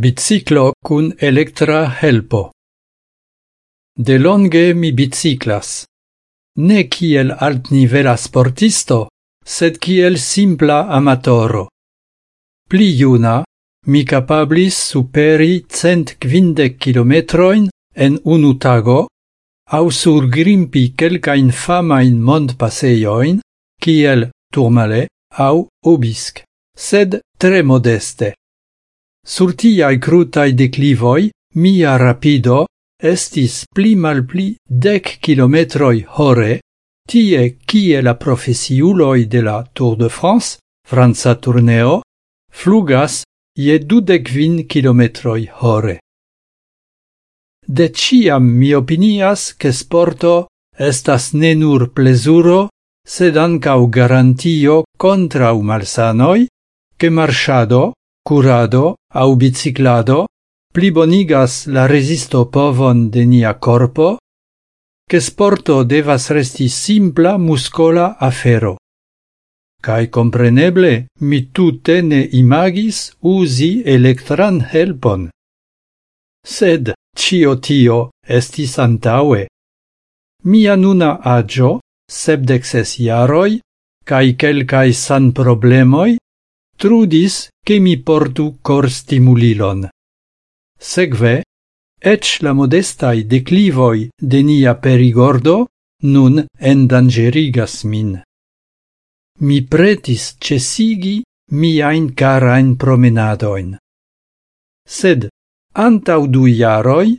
Biciclo cun electra helpo. De longe mi biciclas. Ne kiel altnivela sportisto, sed kiel simpla amatoro. Pli juna, mi capablis superi cent quindec kilometroin en unu tago, au surgrimpi quelcain famain mont passeioin, kiel Tourmalet au Obisque, sed tre modeste. Sur tiai crutai declivoi, mia rapido estis pli malpli dec kilometroi hore, tie kie la profesiuloi de la Tour de France, franca Tourneo, flugas je dudekvin kilometroi hore. De ciam mi opinias che sporto estas ne nur plezuro, sed ancau garantio contrau malsanoi, che marchado, curado au biciclado plibonigas la resisto povon de nia corpo, che sporto devas resti simpla muscola afero. Cai compreneble mi tutte ne imagis usi electran helpon. Sed cio tio estis antaue. Mia nuna agio, sebdexes iaroi, cae quelcae san problemoi trudis che mi portu cor stimulilon. Segve, ec la modestai declivoi de nia perigordo nun endangerigas min. Mi pretis cesigi miain carain promenadoin. Sed, antau du iaroi,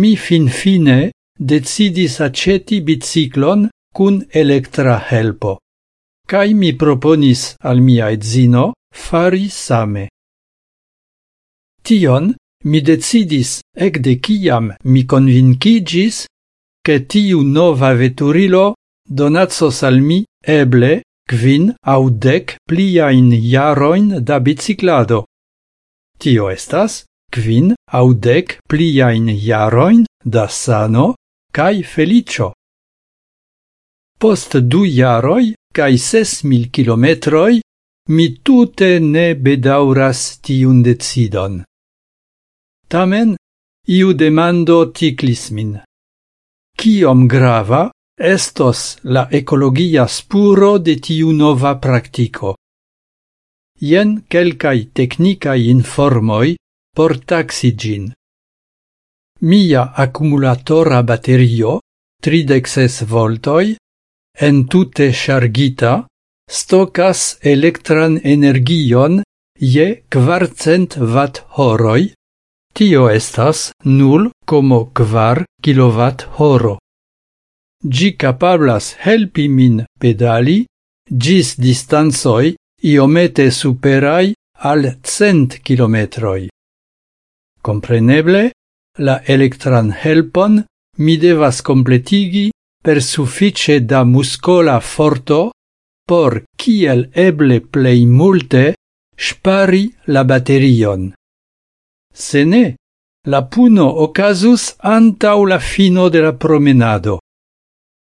mi fin fine decidis aceti biciclon cun electra helpo. Cai mi proponis al mia edzino fari same. Tion mi decidis ecde ciam mi convincigis che tiu nova veturilo donatsos al mi eble quin au dec pliain jaroin da biciclado. Tio estas quin au dec pliain jaroin da sano cae felicio. Post du jaroi cae ses mil kilometroi Mi tute ne bedauras tiun decidon. Tamen, iu demando ticlis min. Ciom grava estos la ecologia spuro de tiu nova practico? Ien quelcai technicai informoi por taxi gin. Mia accumulatora batterio, 36 voltoi, en tutte chargita, stocas electran energion je kvarcent watt horoj tio estas nul como kvar kilowatt horo. Gi capablas helpi min pedali gis distanzoi iomete superai al cent kilometroj. Compreneble, la electran helpon mi devas completigi per suffice da muscola forto por kiel eble plei multe spari la baterion. Se ne, la puno ocasus antau la fino de la promenado.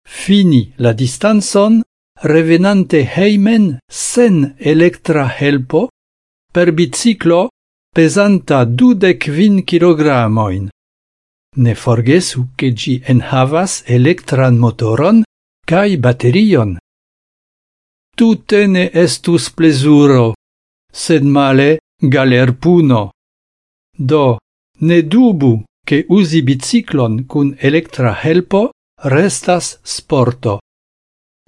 Fini la distanzon, revenante heimen sen electra helpo, per biciclo pesanta dudec vin kilogramoin. Ne forgesu che gi enhavas electran motoron cae baterion tute ne estus plezuro, sed male galerpuno. Do, ne dubu che usi biciclon cun electra helpo restas sporto.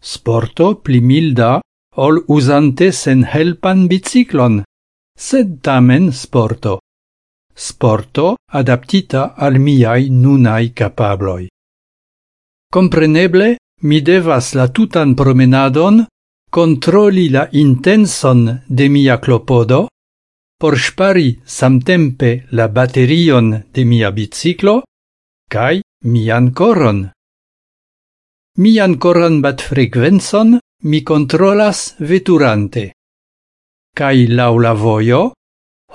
Sporto pli milda ol usante sen helpan biciclon, sed tamen sporto. Sporto adaptita al miai nunai capabloi. Compreneble, mi devas la tutan promenadon controlli la intenson de mia clopodo, por spari samtempe la baterion de mia biciclo, cae mian coron. Mian coron bat frequenzon mi controlas veturante. Cai laula voio,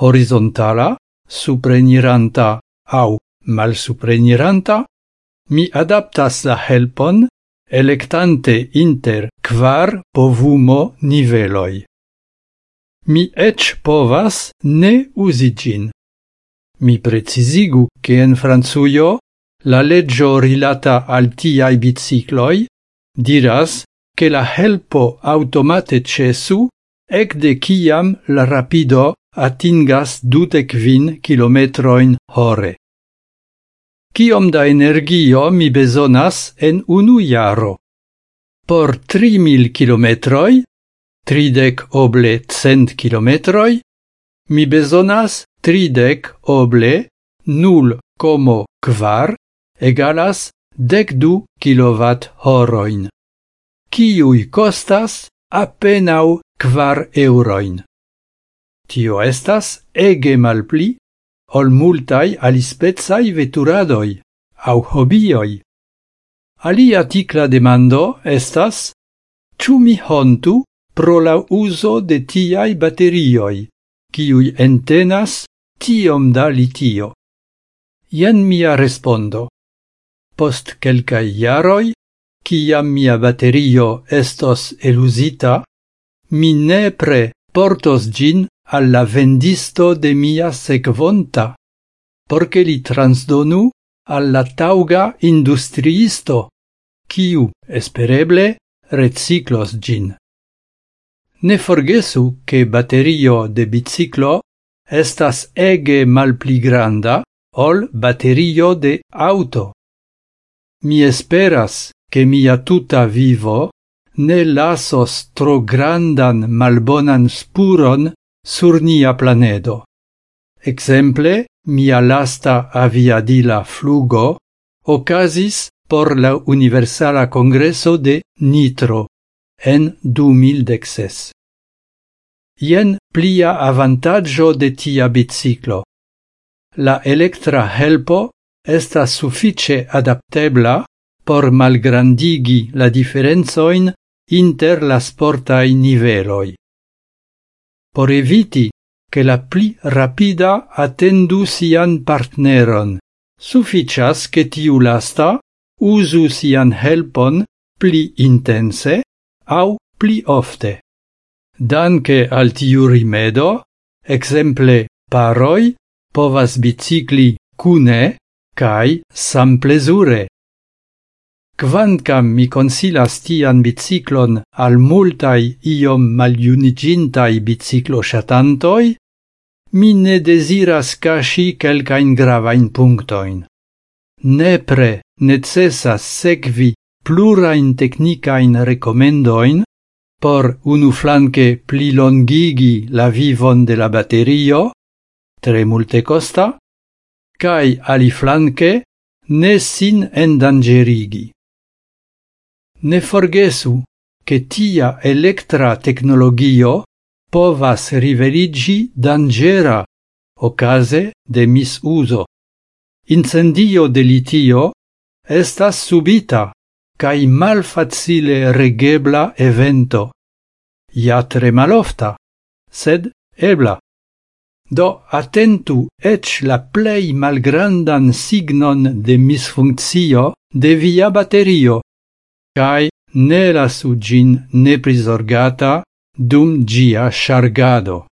horizontala, supreniranta au malsupreniranta, mi adaptas la helpon electante inter quar povumo niveloi. Mi ec povas ne usigin. Mi precisigu che en Franzuio la leggio rilata al tiai bicicloi diras che la helpo automate cesu ec de ciam la rapido atingas dudec vin kilometroin hore. Kiom da energio mi bezonas en unu jaro? Por 3000 kilometroj, tridek oble cent kilometroj, mi bezonas tridek oble nul como kvar egalas dec du kilovat horoin, kiui costas apenau 4 euroin. Tio estas ege malpli ol multai alispezai veturadoi, au hobioi. Alia ticla demando estas, ciu mi hontu pro la uso de tiai baterioi, ciui entenas tiom da litio. Ien mia respondo. Post quelcae iaroi, ciam mia baterio estos elusita, mi nepre portos gin alla vendisto de mia sequonta, porque li transdonu alla tauga industriisto, kiu, espereble, reciclos gin. Ne forgesu che batterio de biciclo estas ege malpli granda ol batterio de auto. Mi esperas che mia tuta vivo ne lasos tro grandan malbonan spuron sur nia planedo. Exemple, mia lasta aviadila flugo ocasis por la Universala Congresso de Nitro en 2016. Ien plia avantaggio de tia biciclo. La electra helpo estas suffice adaptebla por malgrandigi la differenzoin inter la sportai niveloi por eviti che la pli rapida attendu sian partneron. Sufficias che tiu lasta usu sian helpon pli intense au pli ofte. Danke al tiu rimedo, exemple paroi povas bicicli cune cae samplesure. Quancam mi consilas tian biciclon al multai iom maliunigintai biciclo chatantoi, mi ne desiras cashi quelcain gravain punctoin. Nepre necessas secvi plurain technicain recomendoin por unu flanque pli longigi la vivon de la batterio, tre multe costa, cae ali flanque ne sin endangerigi. Ne forgesu, che tia electra tecnologio povas riverigi dangera ocase de misuso. Incendio de litio estas subita cae malfacile regebla evento. Ja tre malofta, sed ebla. Do attentu ec la plei malgrandan signon de misfunccio de via baterio, cae ne lasu ne prisorgata dum gia shargado.